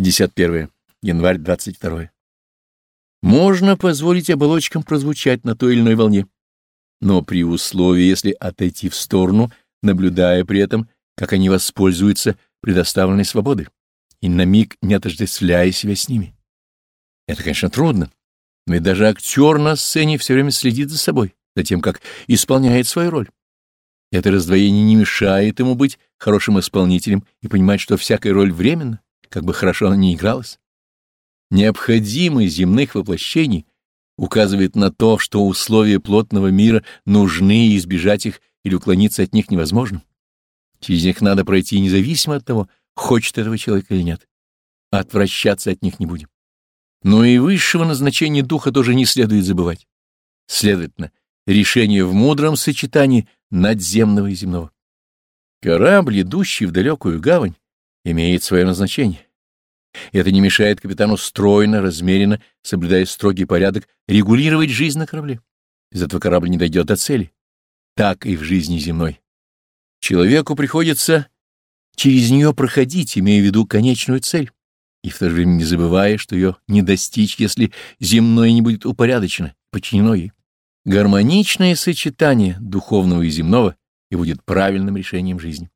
51. Январь 22. Можно позволить оболочкам прозвучать на той или иной волне, но при условии, если отойти в сторону, наблюдая при этом, как они воспользуются предоставленной свободой, и на миг не отождествляя себя с ними. Это, конечно, трудно, но и даже актер на сцене все время следит за собой, за тем, как исполняет свою роль. Это раздвоение не мешает ему быть хорошим исполнителем и понимать, что всякая роль временна, как бы хорошо она ни игралась. Необходимость земных воплощений указывает на то, что условия плотного мира нужны, и избежать их или уклониться от них невозможно. Через них надо пройти независимо от того, хочет этого человека или нет. Отвращаться от них не будем. Но и высшего назначения духа тоже не следует забывать. Следовательно, решение в мудром сочетании надземного и земного. Корабль, идущий в далекую гавань, имеет свое назначение. Это не мешает капитану стройно, размеренно, соблюдая строгий порядок, регулировать жизнь на корабле. Из этого корабль не дойдет до цели. Так и в жизни земной. Человеку приходится через нее проходить, имея в виду конечную цель, и в то же время не забывая, что ее не достичь, если земное не будет упорядочено, подчинено ей. Гармоничное сочетание духовного и земного и будет правильным решением жизни.